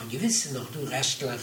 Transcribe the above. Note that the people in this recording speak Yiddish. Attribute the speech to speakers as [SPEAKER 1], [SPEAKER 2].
[SPEAKER 1] Und gewiss noch du restlich